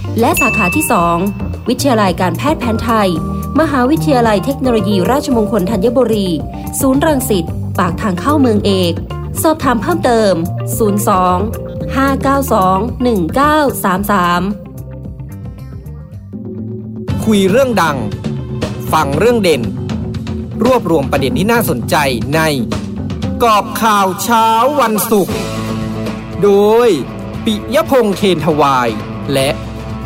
และสาขาที่ 2 วิทยาลัยการแพทย์แผนไทย มหาวิทยาลัยเทคโนโลยีราชมงคลธัญบุรี ศูนย์รังสิต ปากทางเข้าเมืองเอก สอบถามเพิ่มเติม 02 592 1933 คุยเรื่องดัง ฟังเรื่องเด่น รวบรวมประเด็นที่น่าสนใจในกอบข่าวเช้าวันศุกร์ โดย ปิยพงษ์เทนทวาย และ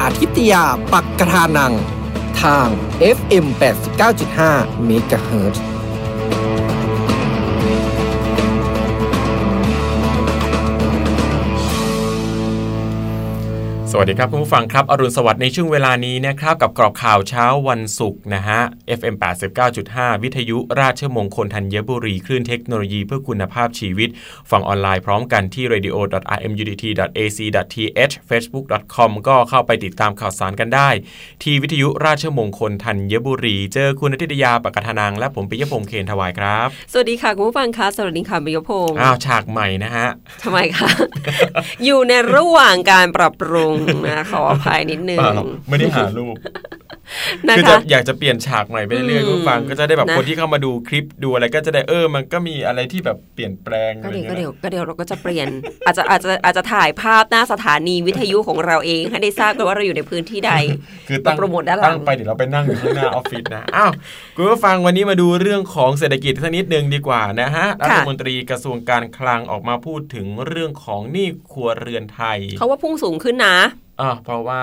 อาทิตยาปักกระทานัง ทาง FM 89.5 MHz วัสดีครับ คุณผู้ฟังครับ อรุณสวัสดิ์ในช่วงเวลานี้นะครับกับกรอบข่าวเช้าวันศุกร์นะฮะ FM 89.5 วิทยุราชมงคลธัญบุรี คลื่นเทคโนโลยีเพื่อคุณภาพชีวิต ฟังออนไลน์พร้อมกันที่ radio.rmudt.ac.th facebook.com ก็เข้าไปติดตามข่าวสารกันได้ ที่วิทยุราชมงคลธัญบุรี เจอคุณอาทิตยาปกทนังและผมปิยพงษ์เคนทวายครับ สวัสดีค่ะคุณผู้ฟังคะสวัสดีค่ะปิยพงษ์อ้าวฉากใหม่นะฮะทำไมคะอยู่ในระหว่างการปรับปรุงนะขออภัยนิดนึงไม่ได้หารูป คือคะจะอยากจะเปลี่ยนฉากใหม่ไปเรื่อยอืมๆคุณผู้ฟังก็จะได้แบบนะคนที่เข้ามาดูคลิปดูอะไรก็จะได้เออ มันก็มีอะไรที่แบบเปลี่ยนแปลงก็อะไรเดี๋ยวก็เงี้ยเดี๋ยวก็เดี๋ยวเราก็จะเปลี่ยน อาจจะอาจจะอาจจะถ่ายภาพหน้าสถานีวิทยุของเราเองให้ได้ทราบกันว่าเราอยู่ในพื้นที่ใด คือตั้งมาโปรโมทด้านหลังตั้งไปเดี๋ยวเราไปนั่งอยู่ข้างหน้าออฟฟิศนะอ้าวคุณผู้ฟังวันนี้มาดูเรื่องของเศรษฐกิจสักนิดนึงดีกว่านะฮะรัฐมนตรีกระทรวงการคลังออกมาพูดถึงเรื่องของหนี้ครัวเรือนไทยเขาว่าพุ่งสูงขึ้นนะ อ่าเพราะว่า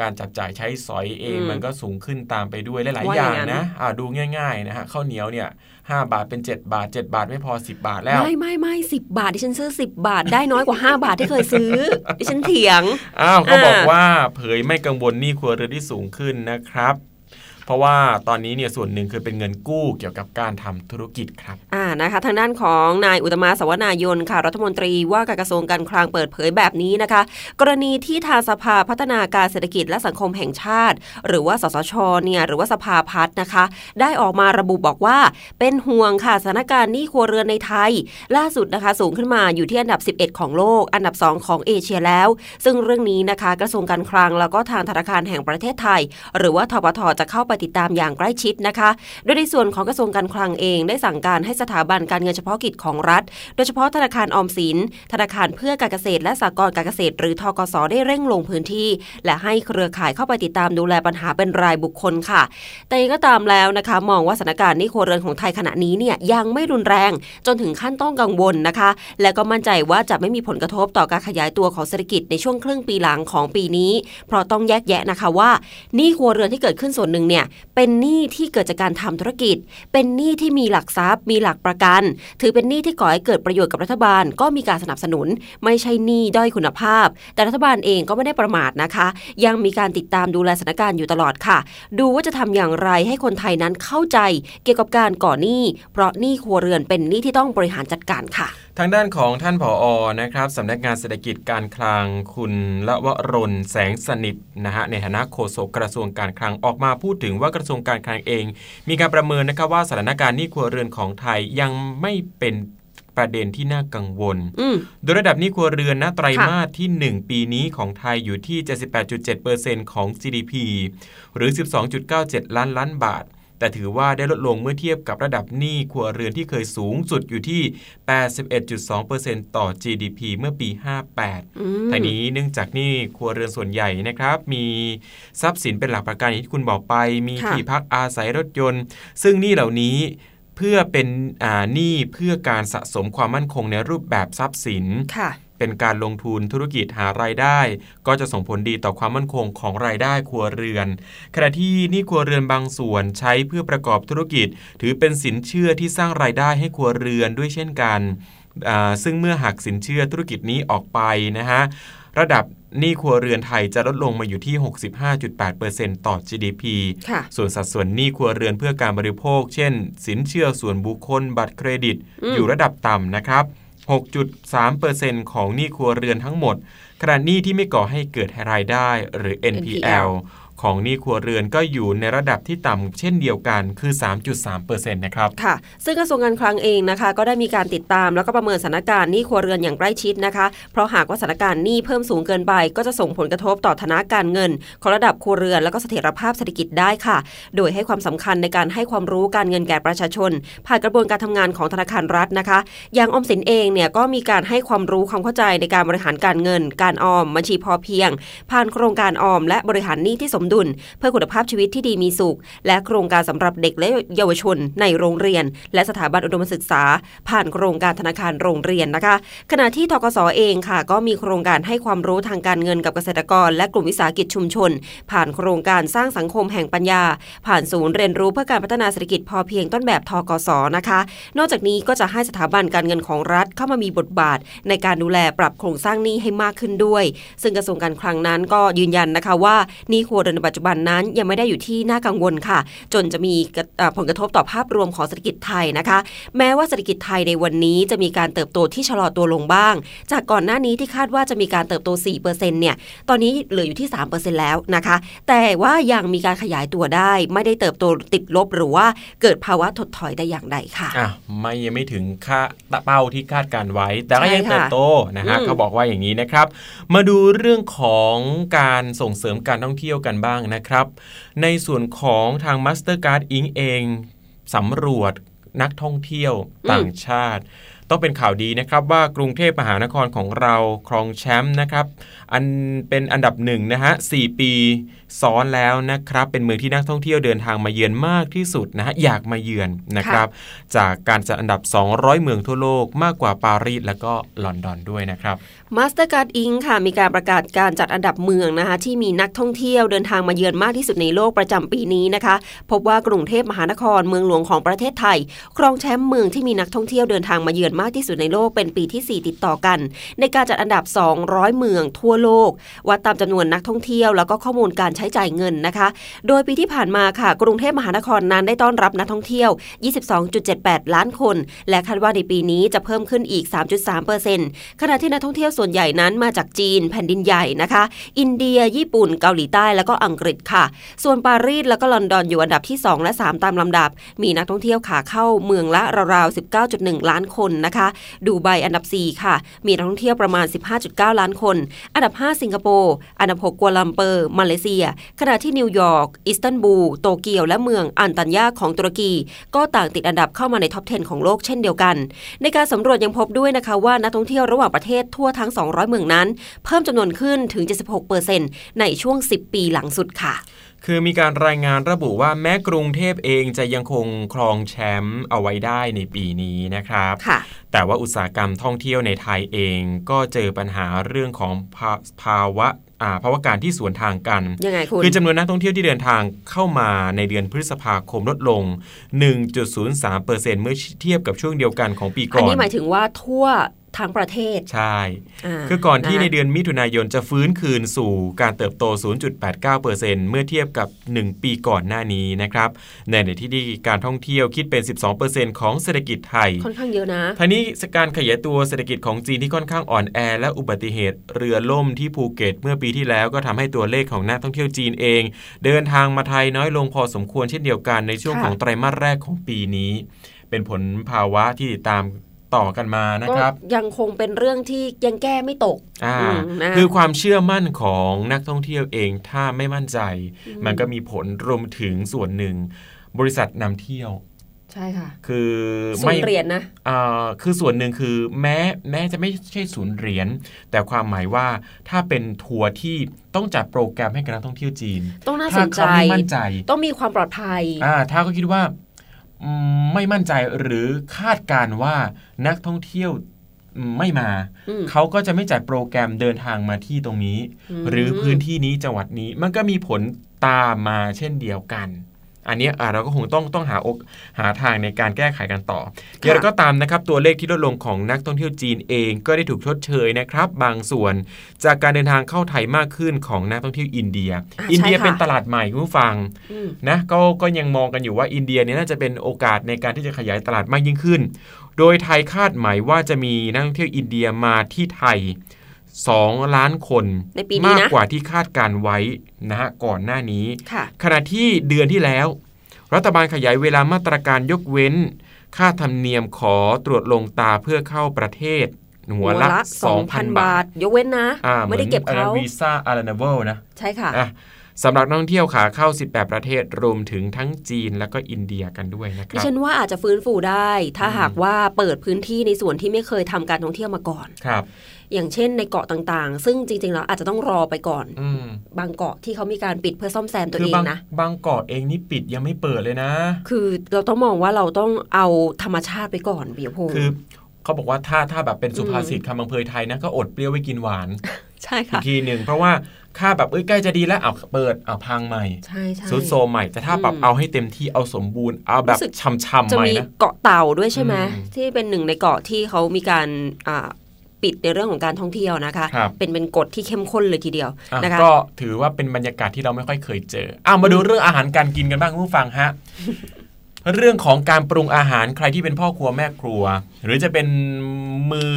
การจับจ่ายใช้สอยเองอืมมันก็สูงขึ้นตามไปด้วยหลายๆว่าออย่าย่างงนั้นนะอ่าดูง่ายๆนะฮะข้าวเหนียวเนี่ยห้าบาทเป็น 7 บาท 7 บาทไม่พอ 10 บาทแล้ว ไม่ไม่ไม่สิบบาทดิฉันซื้อสิบบาทได้น้อยกว่าห้าบาทที่เคยซื้อ ดิฉันเถียง อ้าวเขาบอกอ่าว่าเผยไม่กังวลหนี้ครัวเรือนที่สูงขึ้นนะครับ เพราะว่าตอนนี้เนี่ยส่วนหนึ่งคือเป็นเงินกู้เกี่ยวกับการทำธุรกิจครับอ่านะคะ ทางด้านของนายอุตมะสวนายนค่ะรัฐมนตรีว่าการกระทรวงการคลังเปิดเผยแบบนี้นะคะ กรณีที่ทางสภาพัฒนาการเศรษฐกิจและสังคมแห่งชาติ หรือว่าสสชเนี่ยหรือว่าสภาพัฒน์นะคะ ได้ออกมาระบุบอกว่า เป็นห่วงค่ะสถานการณ์หนี้ครัวเรือนในไทย ล่าสุดนะคะ สูงขึ้นมาอยู่ที่อันดับ 11 ของโลก อันดับ 2 ของเอเชียแล้ว ซึ่งเรื่องนี้นะคะ กระทรวงการคลังแล้วก็ทางธนาคารแห่งประเทศไทย หรือว่าทปทจะเข้าไปติดตามอย่างใกล้ชิดนะคะ โดยในส่วนของกระทรวงการคลังเองได้สั่งการให้สถาบันการเงินเฉพาะกิจของรัฐ โดยเฉพาะธนาคารออมสิน ธนาคารเพื่อการเกษตร และสหกรณ์การเกษตร หรือทกสได้เร่งลงพื้นที่ และให้เครือข่ายเข้าไปติดตามดูแลปัญหาเป็นรายบุคคลค่ะ แต่ยังก็ตามแล้วนะคะ มองว่าสถานการณ์นี้ครัวเรือนของไทยขณะนี้เนี่ยยังไม่รุนแรง จนถึงขั้นต้องกังวลนะคะ และก็มั่นใจว่าจะไม่มีผลกระทบต่อการขยายตัวของเศรษฐกิจในช่วงครึ่งปีหลังของปีนี้ เพราะต้องแยกแยะนะคะว่านี้ครัวเรือนที่เกิดขึ้นส่วนหนึ่งเนี่ยเป็นหนี้ที่เกิดจากการทำธุรกิจ เป็นหนี้ที่มีหลักทรัพย์ มีหลักประกัน ถือเป็นหนี้ที่ก่อให้เกิดประโยชน์กับรัฐบาล ก็มีการสนับสนุน ไม่ใช่หนี้ด้อยคุณภาพ แต่รัฐบาลเองก็ไม่ได้ประมาทนะคะ ยังมีการติดตามดูแลสถานการณ์อยู่ตลอดค่ะ ดูว่าจะทำอย่างไรให้คนไทยนั้นเข้าใจ เกี่ยวกับการก่อหนี้ เพราะหนี้ครัวเรือนเป็นหนี้ที่ต้องบริหารจัดการค่ะ ทางด้านของท่านผออนะครับสำนักงานเศรษฐกิจการคลังคุณละวรนแสงสนิทนะฮะในฐานะโฆษกกระทรวงการคลังออกมาพูดถึงว่ากระทรวงการคลังเอง มีการประเมินนะครับว่าสถานการณ์หนี้ครัวเรือนของไทยยังไม่เป็นประเด็นที่น่ากังวลอืมโดยระดับหนี้ครัวเรือนนะไตรมาสที่ 1 ปีนี้ของไทยอยู่ที่ 78.7%ของ GDP หรือ 12.97 ล้านล้านบาท แต่ถือว่าได้ลดลงเมื่อเทียบกับระดับหนี้ครัวเรือนที่เคยสูงสุดอยู่ที่ 81.2%ต่อ GDP เมื่อปี 58อืมทางนี้เนื่องจากหนี้ครัวเรือนส่วนใหญ่นะครับมีทรัพย์สินเป็นหลักประกันอย่างที่คุณบอกไป มีค่ะที่พักอาศัยรถยนต์ ซึ่งหนี้เหล่านี้เพื่อเป็นอ่าหนี้เพื่อการสะสมความมั่นคงในรูปแบบทรัพย์สินค่ะ เป็นการลงทุนธุรกิจหารายได้ ก็จะส่งผลดีต่อความมั่นคงของรายได้ครัวเรือน ขณะที่หนี้ครัวเรือนบางส่วนใช้เพื่อประกอบธุรกิจ ถือเป็นสินเชื่อที่สร้างรายได้ให้ครัวเรือนด้วยเช่นกันอ่าซึ่งเมื่อหักสินเชื่อธุรกิจนี้ออกไปนะฮะระดับหนี้ครัวเรือนไทยจะลดลงมาอยู่ที่ 65.8%ต่อ GDP ค่ะส่วนสัดส่วนหนี้ครัวเรือนเพื่อการบริโภค เช่น สินเชื่อส่วนบุคคล บัตรเครดิตอืมอยู่ระดับต่ำนะครับ 6.3%ของหนี้ครัวเรือนทั้งหมดขณะหนี้ที่ไม่ก่อให้เกิดรายได้หรือ NPL ของหนี้ครัวเรือนก็อยู่ในระดับที่ต่ำเช่นเดียวกันคือ 3.3%นะครับค่ะซึ่งกระทรวงการคลังเองนะคะ ก็ได้มีการติดตามแล้วก็ประเมินสถานการณ์หนี้ครัวเรือนอย่างใกล้ชิดนะคะ เพราะหากว่าสถานการณ์หนี้เพิ่มสูงเกินไป ก็จะส่งผลกระทบต่อฐานะการเงิน ของระดับครัวเรือน แล้วก็เสถียรภาพเศรษฐกิจได้ค่ะ โดยให้ความสำคัญในการให้ความรู้การเงินแก่ประชาชน ผ่านกระบวนการทำงานของธนาคารรัฐนะคะ อย่างออมสินเองเนี่ยก็มีการให้ความรู้ความเข้าใจในการบริหารการเงิน การออมบัญชีพอเพียง ผ่านโครงการออม และบริหารหนี้ที่สมดุลเพื่อคุณภาพชีวิตที่ดีมีสุข และโครงการสำหรับเด็กและเยาวชนในโรงเรียน และสถาบันอุดมศึกษา ผ่านโครงการธนาคารโรงเรียนนะคะ ขณะที่ทกสเองค่ะ ก็มีโครงการให้ความรู้ทางการเงินกับเกษตรกร และกลุ่มวิสาหกิจชุมชน ผ่านโครงการสร้างสังคมแห่งปัญญา ผ่านศูนย์เรียนรู้เพื่อการพัฒนาเศรษฐกิจพอเพียงต้นแบบทกสนะคะ นอกจากนี้ก็จะให้สถาบันการเงินของรัฐเข้ามามีบทบาท ในการดูแลปรับโครงสร้างหนี้ให้มากขึ้นด้วย ซึ่งกระทรวงการคลังนั้นก็ยืนยันนะคะว่าหนี้ครัวเรือนในปัจจุบันนั้นยังไม่ได้อยู่ที่น่ากังวลค่ะ จนจะมีกระอ่าผลกระทบต่อภาพรวมของเศรษฐกิจไทยนะคะ แม้ว่าเศรษฐกิจไทยในวันนี้จะมีการเติบโตที่ชะลอตัวลงบ้าง จากก่อนหน้านี้ที่คาดว่าจะมีการเติบโต 4%เนี่ย ตอนนี้เหลืออยู่ที่ 3%แล้วนะคะ แต่ว่ายังมีการขยายตัวได้ ไม่ได้เติบโตติดลบหรือว่าเกิดภาวะถดถอยแต่อย่างใดค่ะอะไม่ยังไม่ถึงค่าเป้าที่คาดการไว้ แต่ก็ยังใช่ค่ะเติบโตนะฮะอืมเขาบอกว่าอย่างนี้นะครับ มาดูเรื่องของการส่งเสริมการท่องเที่ยวกันบ้างนะครับ ในส่วนของทาง Mastercard Inc. เองสำรวจนักท่องเที่ยวต่างชาติ ต้องเป็นข่าวดีนะครับว่ากรุงเทพมหานครของเราครองแชมป์นะครับ อันเป็นอันดับหนึ่งนะฮะ4ปีซ้อนแล้วนะครับ เป็นเมืองที่นักท่องเที่ยวเดินทางมาเยือนมากที่สุดนะฮะอยากมาเยือนนะครับ จากการจัดอันดับ 200 เมืองทั่วโลกมากกว่าปารีสและก็ลอนดอนด้วยนะครับ Mastercard Inc. ค่ะมีการประกาศการจัดอันดับเมืองนะคะที่มีนักท่องเที่ยวเดินทางมาเยือนมากที่สุดในโลกประจำปีนี้นะคะ พบว่ากรุงเทพมหานครเมืองหลวงของประเทศไทย ครองแชมป์เมืองที่มีนักท่องเที่ยวเดินทางมาเยือนมากที่สุดในโลกเป็นปีที่ 4 ติดต่อกัน ในการจัดอันดับ 200 เมืองทั่วโลก วัดตามจำนวนนักท่องเที่ยว แล้วก็ข้อมูลการใช้จ่ายเงินนะคะ โดยปีที่ผ่านมาค่ะ กรุงเทพมหานครนั้นได้ต้อนรับนักท่องเที่ยว 22.78 ล้านคน และคาดว่าในปีนี้จะเพิ่มขึ้นอีก 3.3%ขณะที่นักท่องเที่ยวส่วนใหญ่นั้นมาจากจีนแผ่นดินใหญ่นะคะ อินเดีย ญี่ปุ่น เกาหลีใต้ แล้วก็อังกฤษค่ะ ส่วนปารีสแล้วก็ลอนดอนอยู่อันดับที่ 2 และ 3 ตามลำดับ มีนักท่องเที่ยวขาเข้าเมืองละราวๆ19.1 ล้านคนนะคะ ดูไบอันดับ 4 ค่ะ มีนักท่องเที่ยวประมาณ 15.9 ล้านคน อันดับ 5 สิงคโปร์ อันดับ 6 กัวลาลัมเปอร์ มาเลเซีย ขณะที่นิวยอร์ก อิสตันบูล โตเกียว และเมืองอันตัลยาของตุรกี ก็ต่างติดอันดับเข้ามาในท็อป 10 ของโลกเช่นเดียวกัน ในการสำรวจยังพบด้วยนะคะว่านักท่องเที่ยวระหว่างประเทศทั่วทั้ง 200 เมืองนั้น เพิ่มจำนวนขึ้นถึง 76%ในช่วง 10 ปีหลังสุดค่ะ คือมีการรายงานระบุว่าแม้กรุงเทพเองจะยังคงครองแชมป์เอาไว้ได้ในปีนี้นะครับค่ะแต่ว่าอุตสาหกรรมท่องเที่ยวในไทยเองก็เจอปัญหาเรื่องของภาภาวะอ่าภาวะการที่สวนทางกันยังไงคุณคือจำนวนนักท่องเที่ยวที่เดินทางเข้ามาในเดือนพฤษภาคมลดลง 1.03%เมื่อเทียบกับช่วงเดียวกันของปีก่อัอนนนี้หมายถึงว่าทั่ว ทั้งประเทศ ใช่าคือก่อนที่ะในเดือนมิถุนายนจะฟื้นคืนสู่การเติบโต 0.89%เมื่อเทียบกับ 1 ปีก่อนหน้านี้นะครับ ในขณะที่การท่องเที่ยวคิดเป็น 12%ของเศรษฐกิจไทย ค่อนข้างเยอะนะทางนี้การขยายตัวเศรษฐกิจของจีนที่ค่อนข้างอ่อนแอ และอุบัติเหตุเรือล่มที่ภูเก็ต เมื่อปีที่แล้วก็ทำให้ตัวเลขของนักท่องเที่ยวจีนเอง เดินทางมาไทยน้อยลงพอสมควรเช่นเดียวกันในช่วงค่ะของไตรมาสแรกของปีนี้ เป็นผลภาวะที่ติดตาม ต่อกันมานะก็ครับ ยังคงเป็นเรื่องที่ยังแก้ไม่ตกอ่าอืมนะคือความเชื่อมั่นของนักท่องเที่ยวเองถ้าไม่มั่นใจ มันก็มีผลรวมถึงส่วนหนึ่ง บริษัทนำเที่ยวใช่ค่ะ คือศูนย์เหรียญนะอ่าคือส่วนหนึ่งคือแม้แม้จะไม่ใช่ศูนย์เหรียญแต่ความหมายว่าถ้าเป็นทัวร์ที่ต้องจัดโปรแกรมให้กับนักท่องเที่ยวจีน ต้องน่าสถ้านใจเขาไม่มั่นใจ ต้องมีความปลอดภัยอ่าถ้าเขาคิดว่าอืม ไม่มั่นใจหรือคาดการณ์ว่านักท่องเที่ยวอืมไม่มาอืมเขาก็จะไม่จัดโปรแกรมเดินทางมาที่ตรงนี้อืมหรือพื้นที่นี้จังหวัดนี้มันก็มีผลตามมาเช่นเดียวกัน อันเนี้ยอะเราก็คงต้องต้องหาอกหาทางในการแก้ไขกันต่ออย่างไรก็ตามนะครับตัวเลขที่ลดลงของนักท่องเที่ยวจีนเองก็ได้ถูกชดเชยนะครับ บางส่วนจากการเดินทางเข้าไทยมากขึ้นของนักท่องเที่ยวอินเดียอะอินเดียใช่ค่ะเป็นตลาดใหม่คุณผู้ฟังอืมนะก็ก็ยังมองกันอยู่ว่าอินเดียเนี่ยน่าจะเป็นโอกาสในการที่จะขยายตลาดมากยิ่งขึ้น โดยไทยคาดหมายว่าจะมีนักท่องเที่ยวอินเดียมาที่ไทย 2 ล้านคนในปีนี้นะมากกว่าที่คาดการไว้นะฮะก่อนหน้านี้ค่ะขณะที่เดือนที่แล้ว รัฐบาลขยายเวลามาตรการยกเว้น ค่าธรรมเนียมขอตรวจลงตาเพื่อเข้าประเทศ หัวละ 2,000 บาท ยกเว้นนะอ่าไม่ได้เก็บเขาวีซ่าอาราเนเวลนะ ใช่ค่ะอะ สำหรับนักท่องเที่ยวขาเข้า 18 ประเทศรวมถึงทั้งจีนและก็อินเดียกันด้วยนะคดิรับฉันว่าอาจจะฟื้นฟูได้ ถ้าอืมหากว่าเปิดพื้นที่ในส่วนที่ไม่เคยทำการท่องเที่ยวมาก่อนครับอย่างเช่นในเกาะต่างๆ ซึ่งจริงๆ แล้วอาจจะต้องรอไปก่อนอืมบางเกาะที่เขามีการปิดเพื่อซ่อมแซมตัวคืเองบางนะ บางเกาะเองนี่ปิดยังไม่เปิดเลยนะ คือเราต้องมองว่าเราต้องเอาธรรมชาติไปก่อนเบียพงษ์คือเขาบอกว่าถ้าถ้าแบบเป็นสุภาษิตคำบังเพยไทยนะก็อดเปรี้ยวไว้กินหวาน ใช่อีกค่ะทีหนึ่งเพราะว่า ค่าแบบเอ้ยใกล้จะดีแล้วเอาเปิดเอาพังใหม่ใช่ใช่ซุดโซมใหม่ แต่ถ้าแบบอืมเอาให้เต็มที่เอาสมบูรณ์เอาแบบรู้สึกช่ำๆจะใหม่มีนะเกาะเต่าด้วยใช่ไหมอืมที่เป็นหนึ่งในเกาะที่เขามีการอ่าปิดในเรื่องของการท่องเที่ยวนะคะครับเป็นเป็นกฎที่เข้มข้นเลยทีเดียวอะนะคะก็ถือว่าเป็นบรรยากาศที่เราไม่ค่อยเคยเจออ้าวมาดูเรื่องอาหารการกินกันบ้างคุณผู้ฟังฮะ เรื่องของการปรุงอาหารใครที่เป็นพ่อครัวแม่ครัว หรือจะเป็นมือ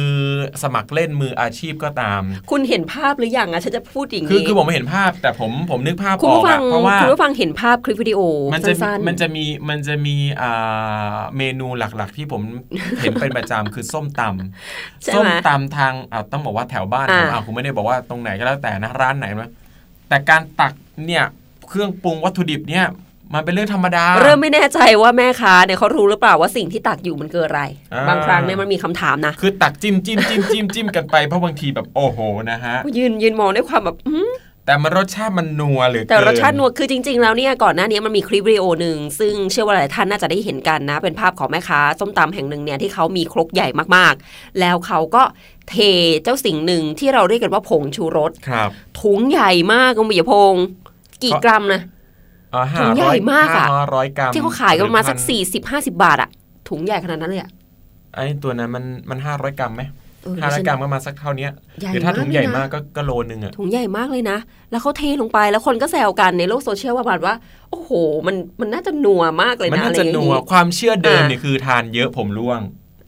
สมัครเล่นมืออาชีพก็ตาม คุณเห็นภาพหรือยังอะฉันจะพูดอย่างคือนี้คือผมไม่เห็นภาพ แต่ผมผมนึกภาพคุณออกผู้ฟัอะงเพราะว่าคุณผู้ฟังเห็นภาพคลิปวิดีโอมันจะมีสั้นๆมันจะมีมันจะมีอ่าเมนูหลักๆ ที่ผมเห็นเป็นประจำคือส้มตำใช่ส้ไหมมตำทางอ่าต้องบอกว่าแถวบ้านผมอ่าอ่าคุณไม่ได้บอกว่าตรงไหนก็แล้วแต่นะร้านไหนนะแต่การตักเนี่ยเครื่องปรุงวัตถุดิบเนี่ย มันเป็นเรื่องธรรมดา เริ่มไม่แน่ใจว่าแม่ค้าเนี่ยเขารู้หรือเปล่าว่าสิ่งที่ตักอยู่มันคืออะไรอ่าบางครั้งเนี่ยมันมีคำถามนะ คือตักจิ้มจิ้มจิ้มจิ้มจิ้มกันไปเพราะบางทีแบบโอ้โหนะฮะ ยืนยืนมองด้วยความแบบอื้อแต่มันรสชาติมันนัวเหลือเกินแต่รสชาตินัวคือจริง ๆ แล้วเนี่ยก่อนหน้านี้มันมีคลิปวิดีโอหนึ่งซึ่งเชื่อว่าหลายท่านน่าจะได้เห็นกันนะ เป็นภาพของแม่ค้าส้มตำแห่งหนึ่งเนี่ยที่เขามีครกใหญ่มากๆ แล้วเขาก็เทเจ้าสิ่งหนึ่งที่เราเรียกกันว่าผงชูรสครับถุงใหญ่มากคุณปิยพงศ์กี่กรัมนะอ่า ถุงใหญ่มากอะห้ร้อยกรัมที่เขาขายกันประมาณสักหอพันสี่สิบห้าสิบาทอะถุงใหญ่ขนาดนั้นเลยอะไอ้ตัวนั้นมันมันห้าร้อยกรัมไหมเออห้าร้อยดิฉันกรัมก็มาสักเท่าเนี้ยใหญ่หรือถ้าถุงใหญ่เลยนะมากก็ก็โลนึงอะถุงใหญ่มากเลยนะ แล้วเขาเทลงไปแล้วคนก็แซวกันในโลกโซเชียลว่าแบบว่า โอ้โห มันมันน่าจะนัวมากเลยมันนะน่าอะไรจะอย่างนัวนี้ความเชื่อเดิมอ่าเนี่ยคือทานเยอะผมร่วง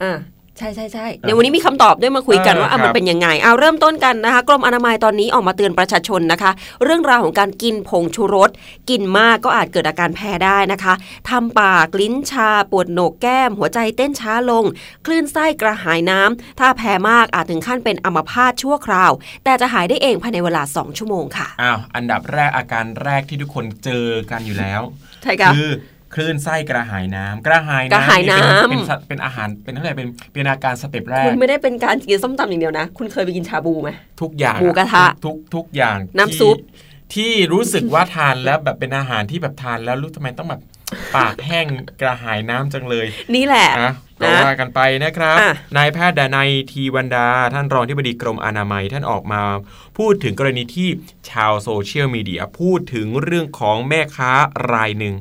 อ่า ใช่ใช่ใช่เดี๋ยววันนี้มีคำตอบด้วยมาคุยกันเออว่าอะครับมันเป็นยังไงเอาเริ่มต้นกันนะคะกรมอนามัยตอนนี้ออกมาเตือนประชาชนนะคะ เรื่องราวของการกินผงชูรส กินมากก็อาจเกิดอาการแพ้ได้นะคะทำปากลิ้นชาปวดโหนกแก้ม หัวใจเต้นช้าลง คลื่นไส้กระหายน้ำถ้าแพ้มากอาจถึงขั้นเป็นอัมพาตชั่วคราว แต่จะหายได้เองภายในเวลา 2 ชั่วโมงค่ะอ้าวอันดับแรกอาการแรกที่ทุกคนเจอกันอยู่แล้วใช่ค่ะคือ คลื่นไส้กระหายน้ำกระหายกระหายน้ำน้ำเยเป็นเป็นสัตว์เป็นอาหารเป็นเท่าไหร่เป็นเป็นอาการสเต็ปแรคุกณไม่ได้เป็นการกินส้มตำอย่างเดียวนะ คุณเคยไปกินชาบูไหมทุกอย่างหมูกระทะทุกทุกอย่างน้ำซุปที่ที่รู้สึกว่าทานแล้วแบบเป็นอาหารที่แบบทานแล้วรู้ทำไมต้องแบบปากแห้งกระหายน้ำจังเลย นี่แหละนะก็นะว่ากันไปนะครับอะนายแพทย์ดนัยทีวันดา ท่านรองที่บดีกรมอนามัยท่านออกมา พูดถึงกรณีที่ชาวโซเชียลมีเดียพูดถึงเรื่องของแม่ค้ารายหนึ่ง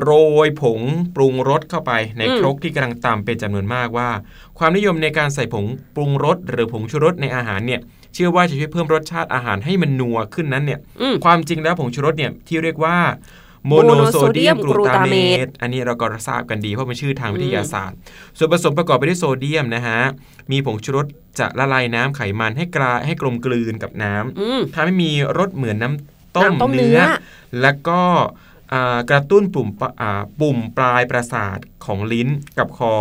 โรยผงปรุงรสเข้าไปในอืมครกที่กำลังตำเป็นจำนวนมากว่า ความนิยมในการใส่ผงปรุงรสหรือผงชูรสในอาหารเนี่ยเชื่อว่าจะช่วยเพิ่มรสชาติอาหารให้มันนัวขึ้นนั้นเนี่ยอืมความจริงแล้วผงชูรสเนี่ยที่เรียกว่าโมโนโซเดียม monosodium กลูตาเม glutamate ตอันนี้เราก็ทราบกันดีเพราะเป็นชื่อทางวิทยาศาสตร์ ส่วนผสมประกอบไปด้วยโซเดียมนะฮะ มีผงชูรสจะละลายน้ำไขมันให้กลายให้กลมกลืนกับน้ำอืมทำให้มีรสเหมือนน้ำต้มน้ำต้มเนื้เนื้ออแล้วก็อ่า กระตุ้นปุ่มปะอ่าปุ่มปลายประสาทของลิ้นกับคอ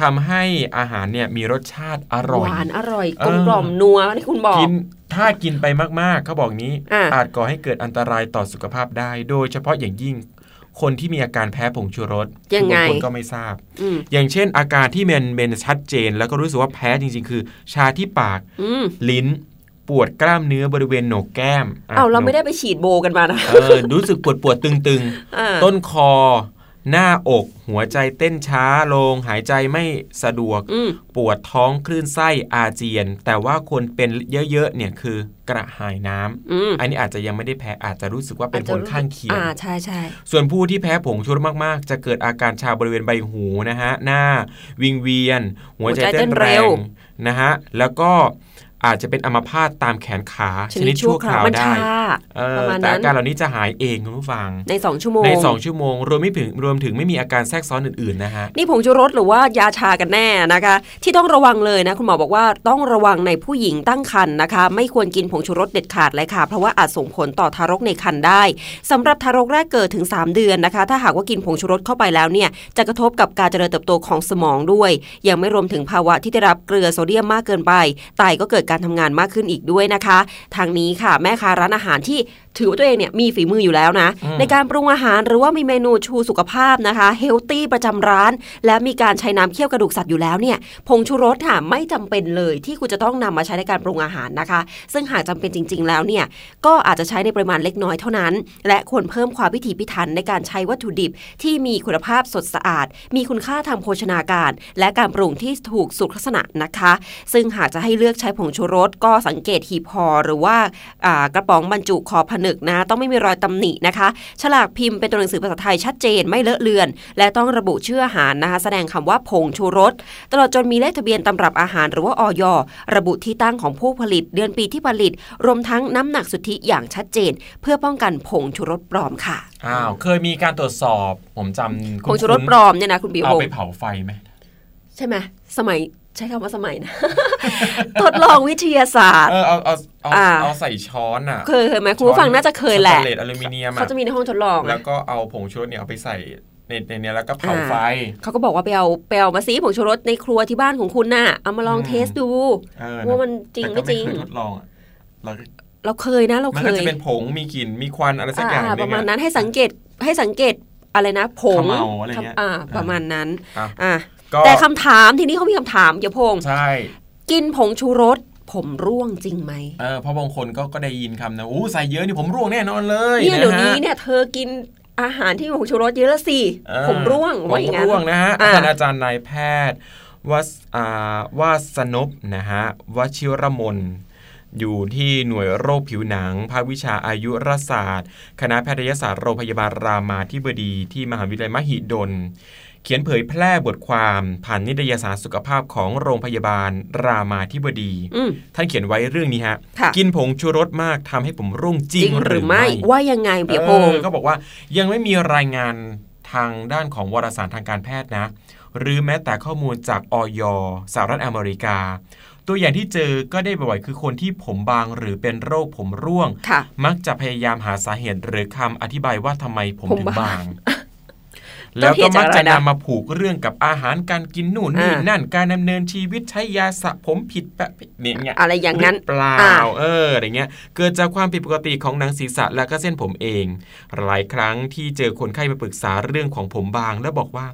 ทำให้อาหารเนี่ยมีรสชาติอร่อย หวานอร่อยเอกอลมกล่อมนัวที่คุณบอกกินถ้ากินไปมากๆเขาบอกนี้อะอาจก่อให้เกิดอันตรายต่อสุขภาพได้ โดยเฉพาะอย่างยิ่งคนที่มีอาการแพ้ผงชูรสยังไงคือบาคนก็ไม่ทราบอืมอย่างเช่น อาการที่มันเป็นชัดเจน แล้วก็รู้สึกว่าแพ้จริง ๆ คือ ชาที่ปากอืมลิ้น ปวดกล้ามเนื้อบริเวณโหนกแก้มะเอาเราไม่ได้โหนไปฉีดโบกันมานะกเออรู้สึกปวดปวดๆตึงอ่าๆต้นคอ หน้าอก หัวใจเต้นช้าลง หายใจไม่สะดวกอืมปวดท้องคลื่นไส้อาเจียน แต่ว่าคนเป็นเยอะๆเนี่ยคือกระหายน้ำอืมอันนี้อาจจะยังไม่ได้แพ้อาจจะรู้สึกว่าเป็นผลข้างเคียงอ่าใช่ใช่ส่วนผู้ที่แพ้ผงชูรสมากๆ จะเกิดอาการชาบริเวณใบหูนะฮะหน้า วิงเวียน หัวใจเต้นแรงนะฮะแล้วก็ อาจจะเป็นอัมพาตตามแขนขาชนิดชั่วคราวมันได้ชาเออประมาณแต่นั้อานการเหล่านี้จะหายเองคุณผู้ฟัง ใน 2 ชั่วโมง ใน 2 ชั่วโมง รวมไม่ถึงรวมถึงไม่มีอาการแทรกซ้อนอื่นๆนะฮะ นี่ผงชูรสหรือว่ายาชากันแน่นะคะ ที่ต้องระวังเลยนะ คุณหมอบอกว่าต้องระวังในผู้หญิงตั้งครรภ์นะคะ ไม่ควรกินผงชูรสเด็ดขาดเลยค่ะ เพราะว่าอาจส่งผลต่อทารกในครรภ์ได้สำหรับทารกแรกเกิดถึง 3 เดือนนะคะ ถ้าหากว่ากินผงชูรสเข้าไปแล้วเนี่ยจะกระทบกับการเจริญเติบโตของสมองด้วย ยังไม่รวมถึงภาวะที่ได้รับเกลือโซเดียมมากเกินไปไตก็เกิดการทำงานมากขึ้นอีกด้วยนะคะ ทางนี้ค่ะ แม่ค้าร้านอาหารที่ ถือว่าตัวเองเนี่ยมีฝีมืออยู่แล้วนะ ในการปรุงอาหารหรือว่ามีเมนูชูสุขภาพนะคะเฮลตี้ประจำร้าน และมีการใช้น้ำเคี่ยวกระดูกสัตว์อยู่แล้วเนี่ยผงชูรสค่ะไม่จำเป็นเลยที่คุณจะต้องนำมาใช้ในการปรุงอาหารนะคะ ซึ่งหากจำเป็นจริง ๆ แล้วเนี่ยก็อาจจะใช้ในปริมาณเล็กน้อยเท่านั้น และควรเพิ่มความพิถีพิถันในการใช้วัตถุดิบที่มีคุณภาพสดสะอาด มีคุณค่าทางโภชนาการ และการปรุงที่ถูกสุขลักษณะนะคะ ซึ่งหากจะให้เลือกใช้ผงชูรสก็สังเกตหีบห่อหรือว่าอ่ากระป๋องบรรจุขอบผนึกนึกนะ ต้องไม่มีรอยตำหนินะคะ ฉลากพิมพ์เป็นตัวหนังสือภาษาไทยชัดเจนไม่เลอะเลือน และต้องระบุชื่ออาหารนะคะ แสดงคำว่าผงชูรส ตลอดจนมีเลขทะเบียนตำรับอาหารหรือว่าออยระบุที่ตั้งของผู้ผลิต เดือนปีที่ผลิต รวมทั้งน้ำหนักสุทธิอย่างชัดเจน เพื่อป้องกันผงชูรสปลอมค่ะอ้าวเคยมีการตรวจสอบ ผมจำผงชูรสปลอมเนี่ยนะคุณบิวเอาพงไปษ์เผาไฟไหมใช่ไหมสมัย ใช้คำว่าสมัยนะ ทดลองวิทยาศาสตร์ เออเอาเอาเอาอ่าเอาใส่ช้อนอะ เคยเคยไหมคุณผู้ฟังน่าจะเคยแหละสเตนเลสอลูมิเนียมเขาอะจะมีในห้องทดลอง อะแล้วก็เอาผงชูรสเนี่ยเอาไปใส่ในในเนี้ยแล้วก็เผาไฟ เขาก็บอกว่าไปเอาไปเอามาซีผงชูรสในครัวที่บ้านของคุณน่ะ เอามาลองอืม test ดูเออว่ามันจริงแต่ก็ไม่จริงเคยทดลองอะเราเราเคยนะเรามันเคก็ยจะเป็นผงมีกลิ่นมีควันอะไรสักอย่างหอ่านึ่งประมาณอะนั้นให้สังเกตให้สังเกตอะไรนะผงเขม่าอะไรเงี้ยอ่าประมาณนั้น อะอะก็ แต่คำถามทีนี้เขามีคำถามอย่าพงษ์ใช่ กินผงชูรสผมร่วงจริงไหมเออเพราะบางคนก็ก็ได้ยินคำนะอู้ใส่เยอะนี่ผมร่วงแน่นอนเลยเนี่ยะฮะเดี๋ยวนี้เนี่ยเธอกินอาหารที่มีผงชูรสเยอะแล้วสิเออผมร่วงผมว่าอย่างนั้นร่วงนะฮะอะอาจารย์อาจารย์นายแพทย์วัสอ่าวาสนบนะฮะวชิรมนอยู่ที่หน่วยโรคผิวหนัง ภาควิชาอายุรศาสตร์ คณะแพทยศาสตร์โรงพยาบาลรามาธิบดีที่มหาวิทยาลัยมหิดล เขียนเผยแพร่บทความผ่านนิตยสารสุขภาพของโรงพยาบาลรามาธิบดีอืมท่านเขียนไว้เรื่องนี้ฮะค่ะกินผงชูรสมากทำให้ผมร่วงจริจริงงหหรืรืออไม่ไม่ ว่ายังไงเปียพงษ์เออก็บอกว่ายังไม่มีรายงานทางด้านของวารสารทางการแพทย์นะ หรือแม้แต่ข้อมูลจากออยสหรัฐอเมริกา ตัวอย่างที่เจอก็ได้บ่อยๆคือคนที่ผมบางหรือเป็นโรคผมร่วงค่ะมักจะพยายามหาสาเหตุหรือคำอธิบายว่าทำไมผมผมถึงบางบาง แล้วก็มักจะต้องเหตุจากอะไรนะนำมาผูกเรื่องกับอาหารการกินนู่นนี่อ่านั่นการดำเนินชีวิตใช้ยาสระผมผิดแบบเนี่ยเนี่ยอะไรอย่างนั้นหรืเปล่าอ่าเอออะไรเงี้ยเกิดจากความผิดปกติของหนังศีรษะและก็เส้นผมเอง หลายครั้งที่เจอคนไข้มาปรึกษาเรื่องของผมบาง แล้วบอกว่า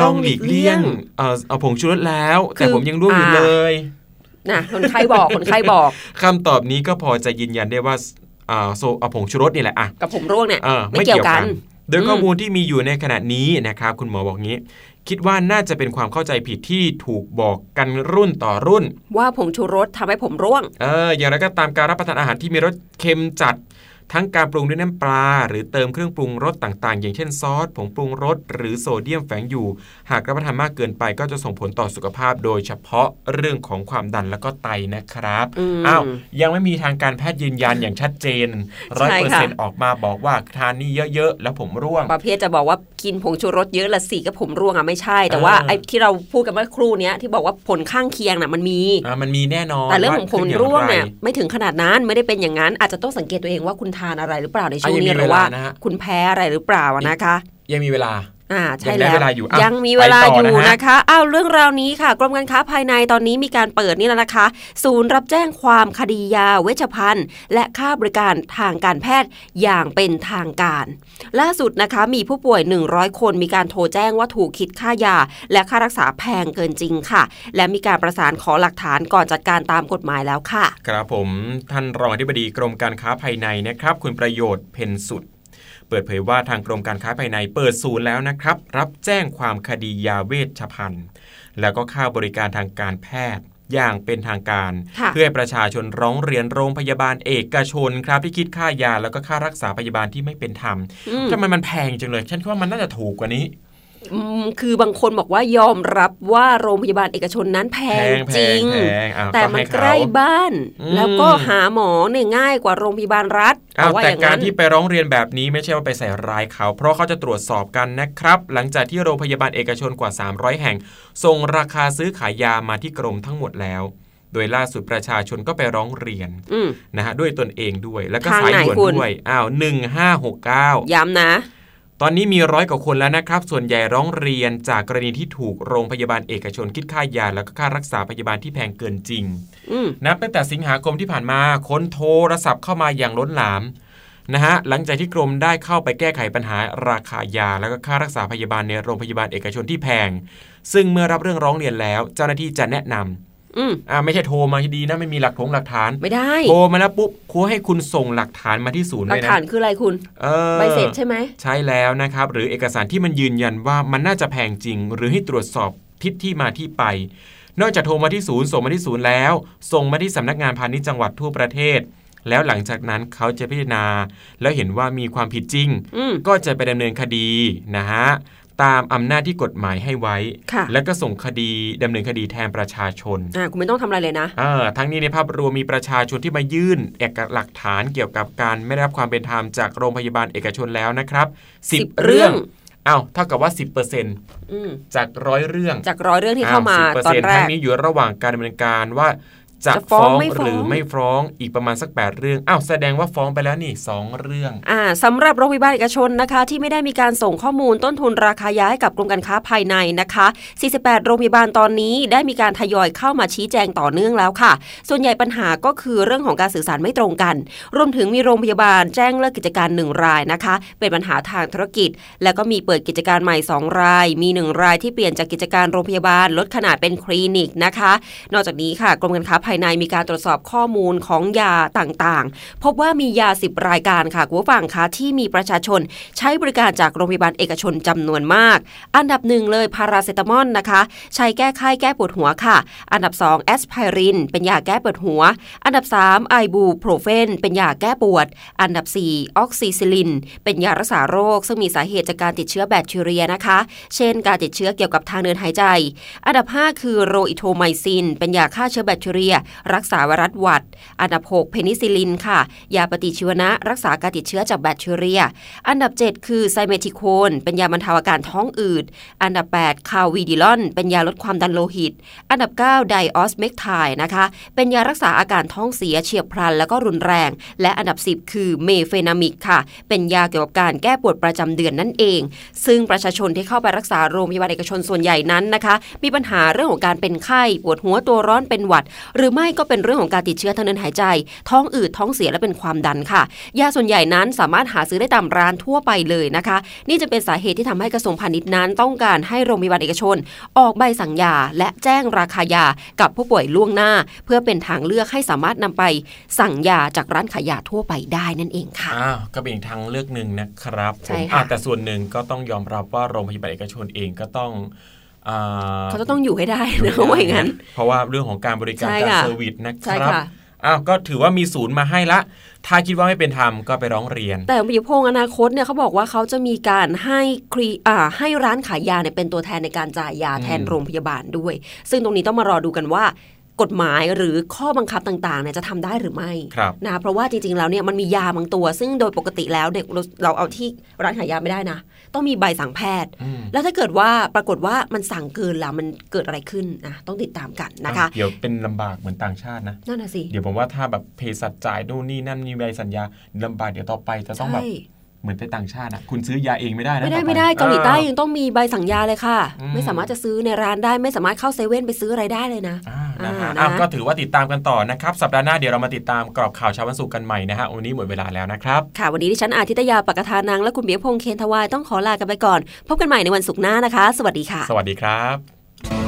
ลองหลีกเลี่ยงเออเอาผงชูรสแล้ว แต่คือผมยังร่วงอยู่อ่าเลยนะคนไข้บอกคนไข้บอกคำตอบนี้ก็พอจะยืนยันได้ว่าอ่าโซเอาผงชูรสนี่แหละอะกับผมร่วงเนี่ยเออไม่เกี่ยวกัน โดยข้อมูลที่มีอยู่ในขณะนี้นะครับ คุณหมอบอกงี้ คิดว่าน่าจะเป็นความเข้าใจผิดที่ถูกบอกกันรุ่นต่อรุ่น ว่าผงชูรสทำให้ผมร่วง เอออย่างไรก็ตามการรับประทานอาหารที่มีรสเค็มจัด ทั้งการปรุงด้วยน้ำปลา หรือเติมเครื่องปรุงรสต่างๆ อย่างเช่นซอสผงปรุงรสหรือโซเดียมแฝงอยู่ หากรับประทานมากเกินไปก็จะส่งผลต่อสุขภาพ โดยเฉพาะเรื่องของความดันและก็ไตนะครับอืมอ้าวยังไม่มีทางการแพทย์ยืนยันอย่างชัดเจนร้อยใช่เปอร์ค่ะเซ็นต์ออกมาบอกว่าทานนี่เยอะๆ แล้วผมร่วง ประเภทจะบอกว่ากินผงชูรสเยอะละสี่ก็ผมร่วงอะไม่ใช่ แต่ว่าเออไอ้ที่เราพูดกันเมื่อครู่เนี้ยที่บอกว่าผลข้างเคียงน่ะมันมีอ่ามันมีแน่นอนแต่เรื่องของผลาขึ้ย่าร่วงเนี่ยไรไม่ถึงขนาดนั้นไม่ได้เป็นอย่างนั้นอาจจะต้องสังเกตตัวเองว่าคุณทานอะไรหรือเปล่าในช่วงอะยังมีนี้หรือว่าเวลานะฮะคุณแพ้อะไรหรือเปล่าอะนะคะ ยังมีเวลา อ่าใช่ยังได้แล้วเวลาอยู่อะยังมีเวลาไปต่ออนะยู่ฮะนะคะอ้าวเรื่องราวนี้ค่ะ กรมการค้าภายในตอนนี้มีการเปิดนี่แล้วนะคะ ศูนย์รับแจ้งความคดียาเวชภัณฑ์ และค่าบริการทางการแพทย์อย่างเป็นทางการ ล่าสุดนะคะมีผู้ป่วย 100 คนมีการโทรแจ้งว่าถูกคิดค่ายา และค่ารักษาแพงเกินจริงค่ะ และมีการประสานขอหลักฐานก่อนจัดการตามกฎหมายแล้วค่ะ ครับผมท่านรองอธิบดีกรมการค้าภายในนะครับ คุณประโยชน์เพนสุด เปิดเผยว่าทางกรมการค้าภายในเปิดศูนย์แล้วนะครับ รับแจ้งความคดียาเวชภัณฑ์ แล้วก็ค่าบริการทางการแพทย์อย่างเป็นทางการค่ะเพื่อให้ประชาชนร้องเรียนโรงพยาบาลเอกชนครับที่คิดค่ายาแล้วก็ค่ารักษาพยาบาลที่ไม่เป็นธรรมอืมทำไมมันแพงจังเลยฉันคิดว่ามันน่าจะถูกกว่านี้อืม คือบางคนบอกว่ายอมรับว่าโรงพยาบาลเอกชนนั้นแพงแพงจริงแพงอะแต่ก็มันให้เขาใกล้บ้านอืมแล้วก็หาหมอเนี่ยง่ายกว่าโรงพยาบาลรัฐอ้าวว่าแต่อย่างการนั้นที่ไปร้องเรียนแบบนี้ไม่ใช่ว่าไปใส่ร้ายเขา เพราะเขาจะตรวจสอบกันนะครับ หลังจากที่โรงพยาบาลเอกชนกว่า 300 แห่ง ส่งราคาซื้อขายยามาที่กรมทั้งหมดแล้ว โดยล่าสุดประชาชนก็ไปร้องเรียนอืมนะฮะด้วยตนเองด้วย แล้วก็ทางสายไหนด่วนคุณด้วยอ้าว1569ย้ำนะ ตอนนี้มีร้อยกว่าคนแล้วนะครับ ส่วนใหญ่ร้องเรียนจากกรณีที่ถูกโรงพยาบาลเอกชนคิดค่ายา แล้วก็ค่ารักษาพยาบาลที่แพงเกินจริงอืมนับตั้งแต่สิงหาคมที่ผ่านมาคนโทรศัพท์เข้ามาอย่างล้นหลามนะฮะหลังจากที่กรมได้เข้าไปแก้ไขปัญหาราคายา แล้วก็ค่ารักษาพยาบาลในโรงพยาบาลเอกชนที่แพง ซึ่งเมื่อรับเรื่องร้องเรียนแล้ว เจ้าหน้าที่จะแนะนำ อืมอ่าไม่ใช่โทรมาดีนะไม่มีหลักถงหลักฐาน ไม่ได้โทรมาแล้วปุ๊บครูให้คุณส่งหลักฐานมาที่ศูนย์หลัเลกยนะฐานคืออะไรคุณออใบเสร็จใช่ไหมใช่แล้วนะครับ หรือเอกสารที่มันยืนยันว่ามันน่าจะแพงจริง หรือให้ตรวจสอบทิศที่มาที่ไป นอกจากโทรมาที่ศูนย์ส่งมาที่ศูนย์แล้ว ส่งมาที่สำนักงานพาณิชย์จังหวัดทั่วประเทศ แล้วหลังจากนั้นเขาจะพิจารณา แล้วเห็นว่ามีความผิดจริงอืมก็จะไปดำเนินคดีนะฮะ ตามอำนาจที่กฎหมายให้ไว้ค่ะแล้วก็ส่งคดีดำเนินคดีแทนประชาชนอ่าคุณไม่ต้องทำอะไรเลยนะเออทั้งนี้ในภาพรวมมีประชาชนที่มายื่น เอกหลักฐานเกี่ยวกับการไม่ได้รับความเป็นธรรมจากโรงพยาบาลเอกชนแล้วนะครับสิบ10เรื่องอ้าวเท่ากับว่า 10%เอืมจากร้อยเรื่อง จากร้อยเรื่องที่เข้ามา10%ตอนแรทั้กงนี้อยู่ระหว่างการดำเนินการว่า จะจะฟ้ฟ้อองงไม่ฟ้องหรือไม่ฟ้องอีกประมาณสัก 8 เรื่อง อ้าวแสดงว่าฟ้องไปแล้วนี่ 2 เรื่อง อ่าสำหรับโรงพยาบาลเอกชนนะคะ ที่ไม่ได้มีการส่งข้อมูลต้นทุนราคายาให้กับกรมการค้าภายในนะคะ 48 โรงพยาบาลตอนนี้ได้มีการทยอยเข้ามาชี้แจงต่อเนื่องแล้วค่ะ ส่วนใหญ่ปัญหาก็คือเรื่องของการสื่อสารไม่ตรงกัน รวมถึงมีโรงพยาบาลแจ้งเลิกกิจการหนึ่งรายนะคะ เป็นปัญหาทางธุรกิจ แล้วก็มีเปิดกิจการใหม่ 2 ราย มีหนึ่งรายที่เปลี่ยนจากกิจการโรงพยาบาลลดขนาดเป็นคลินิกนะคะ นอกจากนี้ค่ะกรมการค้าภายในมีการตรวจสอบข้อมูลของยาต่างๆ พบว่ามียา 10 รายการค่ะคุณผู้ฟังคะที่มีประชาชน ใช้บริการจากโรงพยาบาลเอกชนจำนวนมาก อันดับหนึ่งเลยพาราเซตามอลนะคะ ใช้แก้ไข้แก้ปวดหัวค่ะ อันดับ 2 แอสไพริน เป็นยาแก้ปวดหัว อันดับ 3 ไอบูโปรเฟน เป็นยาแก้ปวด อันดับ 4 อะม็อกซิซิลลิน เป็นยารักษาโรค ซึ่งมีสาเหตุจากการติดเชื้อแบคทีเรียนะคะ เช่น การติดเชื้อเกี่ยวกับทางเดินหายใจ อันดับ 5 คือโรซิโทรมัยซิน เป็นยาฆ่าเชื้อแบคทีเรียรักษาไวรัสหวัด อันดับ 6 เพนิซิลินค่ะ ยาปฏิชีวนะรักษาการติดเชื้อจากแบคทีเรีย อันดับ 7 คือไซเมทิโคน เป็นยาบรรเทาอาการท้องอืด อันดับ 8 คาร์วิดิลอล เป็นยาลดความดันโลหิต อันดับ 9 ไดออสเมกไทนะคะ เป็นยารักษาอาการท้องเสียเฉียบพลันแล้วก็รุนแรง และอันดับ 10 คือเมเฟนามิกค่ะ เป็นยาเกี่ยวกับการแก้ปวดประจำเดือนนั่นเอง ซึ่งประชาชนที่เข้าไปรักษาโรงพยาบาลเอกชนส่วนใหญ่นั้นนะคะ มีปัญหาเรื่องของการเป็นไข้ปวดหัวตัวร้อนเป็นหวัดหรือไม่ก็เป็นเรื่องของการติดเชื้อทางเดินหายใจ ท้องอืดท้องเสียและเป็นความดันค่ะ ยาส่วนใหญ่นั้นสามารถหาซื้อได้ตามร้านทั่วไปเลยนะคะ นี่จะเป็นสาเหตุที่ทำให้กระทรวงพาณิชย์นั้น ต้องการให้โรงพยาบาลเอกชน ออกใบสั่งยาและแจ้งราคายากับผู้ป่วยล่วงหน้า เพื่อเป็นทางเลือกให้สามารถนำไปสั่งยาจากร้านขายยาทั่วไปได้นั่นเองค่ะอ้าวก็เป็นอีกทางเลือกหนึ่งนะครับใช่ผมค่ะอะแต่ส่วนหนึ่งก็ต้องยอมรับว่าโรงพยาบาลเอกชนเองก็ต้องอ่า เขาจะต้องอยู่ให้ได้อยู่นะให้ได้ว่าอย่างนั้น เพราะว่าเรื่องของการบริการใช่การค่ะเซอร์วิสนะคใช่รับค่ะอ้าวก็ถือว่ามีศูนย์มาให้ละ ถ้าคิดว่าไม่เป็นธรรมก็ไปร้องเรียน แต่ปิยพงษ์อนาคตเนี่ยเขาบอกว่าเขาจะมีการให้ครีอ่าให้ร้านขายยาเนี่ยเป็นตัวแทนในการจ่ายยาแทนอืมโรงพยาบาลด้วย ซึ่งตรงนี้ต้องมารอดูกันว่า กฎหมายหรือข้อบังคับต่างๆเนี่ยจะทำได้หรือไม่ครับนะเพราะว่าจริงๆแล้วเนี่ยมันมียาบางตัว ซึ่งโดยปกติแล้วเนี่ยเราเราเอาที่ร้านขายยาไม่ได้นะ ต้องมีใบสั่งแพทย์อืมแล้วถ้าเกิดว่าปรากฏว่ามันสั่งเกินแล้วมันเกิดอะไรขึ้นนะต้องติดตามกันนะคะ เดี๋ยวเป็นลำบากเหมือนต่างชาตินะนั่นน่ะสิเดี๋ยวผมว่าถ้าแบบเภสัชจ่ายนู่นนี่นั่นมีใบสัญญาลำบากเดี๋ยวต่อไปจะต้องแบบใช่ เหมือนไปต่างชาติอะคุณซื้อยาเองไม่ได้นะไม่ได้ต่อปไม่ได้เกาหลีใต้ออยังต้องมีใบสั่งยาเลยค่ะอืมไม่สามารถจะซื้อในร้านได้ไม่สามารถเข้าเซเว่นไปซื้ออะไรได้เลยนะอ่านะฮะอ่านะอ้าวก็ถือว่าติดตามกันต่อนะครับ สัปดาห์หน้าเดี๋ยวเรามาติดตามกรอบข่าวเช้าวันศุกร์กันใหม่นะฮะวันนี้หมดเวลาแล้วนะครับค่ะวันนี้ดิฉันอาทิตยาปกทานังและคุณเบียพงษ์เคนทวายต้องขอลากันไปก่อน พบกันใหม่ในวันศุกร์หน้านะคะ สวัสดีค่ะ สวัสดีครับ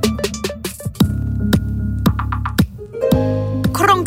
3653